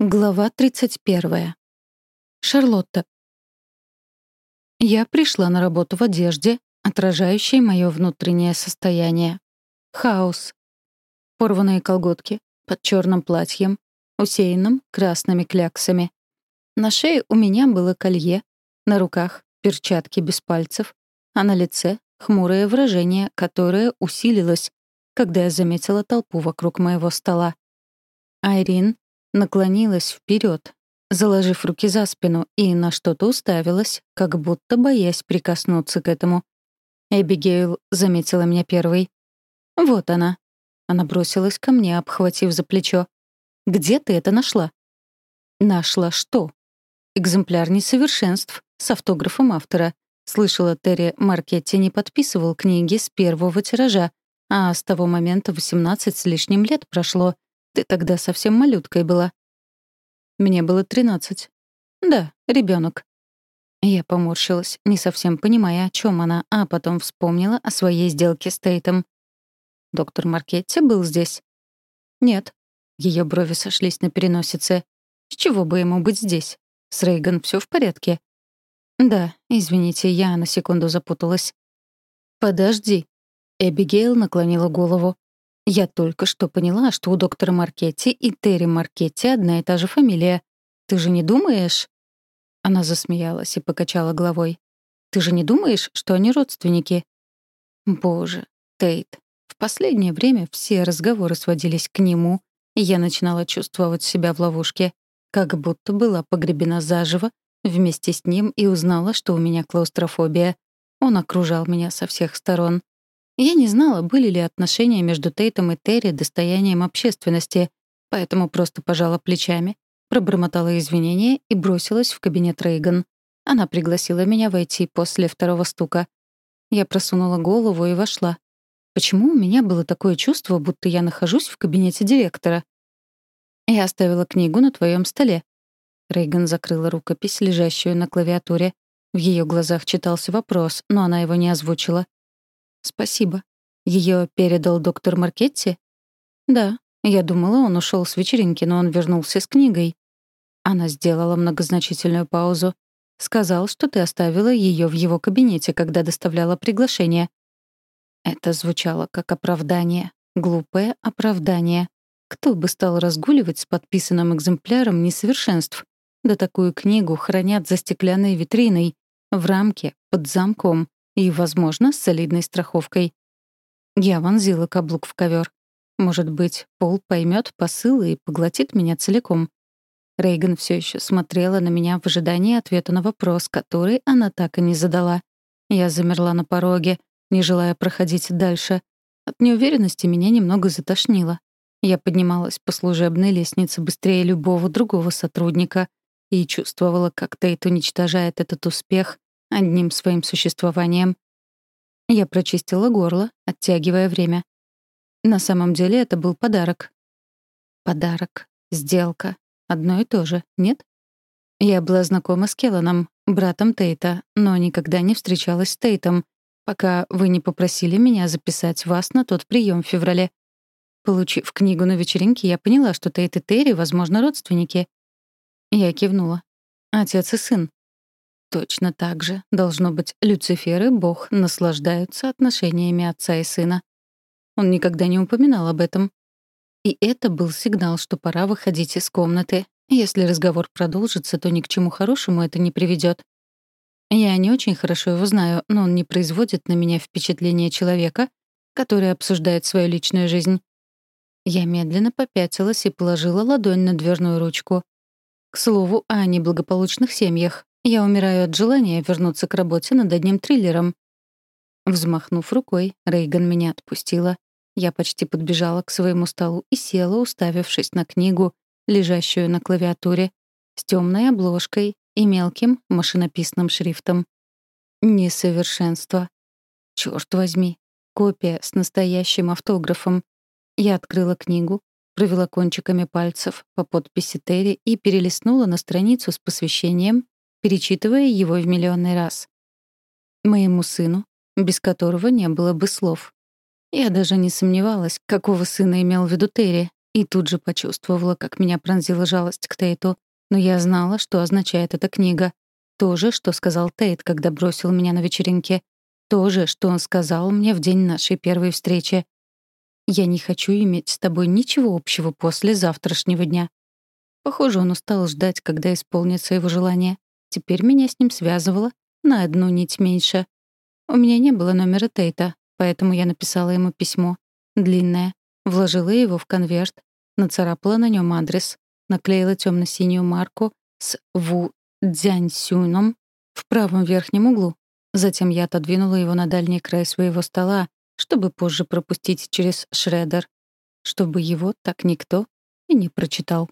Глава 31. Шарлотта. Я пришла на работу в одежде, отражающей мое внутреннее состояние. Хаос. Порванные колготки под черным платьем, усеянным красными кляксами. На шее у меня было колье, на руках — перчатки без пальцев, а на лице — хмурое выражение, которое усилилось, когда я заметила толпу вокруг моего стола. Айрин наклонилась вперед, заложив руки за спину, и на что-то уставилась, как будто боясь прикоснуться к этому. Эбигейл заметила меня первой. «Вот она». Она бросилась ко мне, обхватив за плечо. «Где ты это нашла?» «Нашла что?» «Экземпляр несовершенств с автографом автора. Слышала, Терри Маркетти не подписывал книги с первого тиража, а с того момента 18 с лишним лет прошло. Ты тогда совсем малюткой была. Мне было тринадцать. Да, ребенок. Я поморщилась, не совсем понимая, о чем она, а потом вспомнила о своей сделке с Тейтом. Доктор Маркетти был здесь? Нет. Ее брови сошлись на переносице. С чего бы ему быть здесь? С Рейган все в порядке? Да, извините, я на секунду запуталась. Подожди. Эбигейл наклонила голову. Я только что поняла, что у доктора Маркетти и Терри Маркетти одна и та же фамилия. Ты же не думаешь?» Она засмеялась и покачала головой. «Ты же не думаешь, что они родственники?» «Боже, Тейт, в последнее время все разговоры сводились к нему, и я начинала чувствовать себя в ловушке, как будто была погребена заживо вместе с ним и узнала, что у меня клаустрофобия. Он окружал меня со всех сторон. Я не знала, были ли отношения между Тейтом и Терри достоянием общественности, поэтому просто пожала плечами, пробормотала извинения и бросилась в кабинет Рейган. Она пригласила меня войти после второго стука. Я просунула голову и вошла. Почему у меня было такое чувство, будто я нахожусь в кабинете директора? Я оставила книгу на твоем столе. Рейган закрыла рукопись, лежащую на клавиатуре. В ее глазах читался вопрос, но она его не озвучила. «Спасибо. Ее передал доктор Маркетти?» «Да. Я думала, он ушел с вечеринки, но он вернулся с книгой». Она сделала многозначительную паузу. «Сказал, что ты оставила ее в его кабинете, когда доставляла приглашение». Это звучало как оправдание. Глупое оправдание. Кто бы стал разгуливать с подписанным экземпляром несовершенств? Да такую книгу хранят за стеклянной витриной, в рамке, под замком и, возможно, с солидной страховкой. Я вонзила каблук в ковер. Может быть, Пол поймет посыл и поглотит меня целиком. Рейган все еще смотрела на меня в ожидании ответа на вопрос, который она так и не задала. Я замерла на пороге, не желая проходить дальше. От неуверенности меня немного затошнило. Я поднималась по служебной лестнице быстрее любого другого сотрудника и чувствовала, как Тейт уничтожает этот успех одним своим существованием. Я прочистила горло, оттягивая время. На самом деле это был подарок. Подарок, сделка. Одно и то же, нет? Я была знакома с Келланом, братом Тейта, но никогда не встречалась с Тейтом, пока вы не попросили меня записать вас на тот прием в феврале. Получив книгу на вечеринке, я поняла, что Тейт и Терри, возможно, родственники. Я кивнула. Отец и сын. Точно так же, должно быть, Люцифер и Бог наслаждаются отношениями отца и сына. Он никогда не упоминал об этом. И это был сигнал, что пора выходить из комнаты. Если разговор продолжится, то ни к чему хорошему это не приведет. Я не очень хорошо его знаю, но он не производит на меня впечатление человека, который обсуждает свою личную жизнь. Я медленно попятилась и положила ладонь на дверную ручку. К слову о неблагополучных семьях. Я умираю от желания вернуться к работе над одним триллером. Взмахнув рукой, Рейган меня отпустила. Я почти подбежала к своему столу и села, уставившись на книгу, лежащую на клавиатуре, с темной обложкой и мелким машинописным шрифтом. Несовершенство. Черт возьми, копия с настоящим автографом. Я открыла книгу, провела кончиками пальцев по подписи Терри и перелистнула на страницу с посвящением перечитывая его в миллионный раз. Моему сыну, без которого не было бы слов. Я даже не сомневалась, какого сына имел в виду Терри. И тут же почувствовала, как меня пронзила жалость к Тейту. Но я знала, что означает эта книга. То же, что сказал Тейт, когда бросил меня на вечеринке. То же, что он сказал мне в день нашей первой встречи. «Я не хочу иметь с тобой ничего общего после завтрашнего дня». Похоже, он устал ждать, когда исполнится его желание. Теперь меня с ним связывало на одну нить меньше. У меня не было номера Тейта, поэтому я написала ему письмо. Длинное. Вложила его в конверт, нацарапала на нем адрес, наклеила темно-синюю марку с Ву Дзяньсюном в правом верхнем углу. Затем я отодвинула его на дальний край своего стола, чтобы позже пропустить через шредер, чтобы его так никто и не прочитал.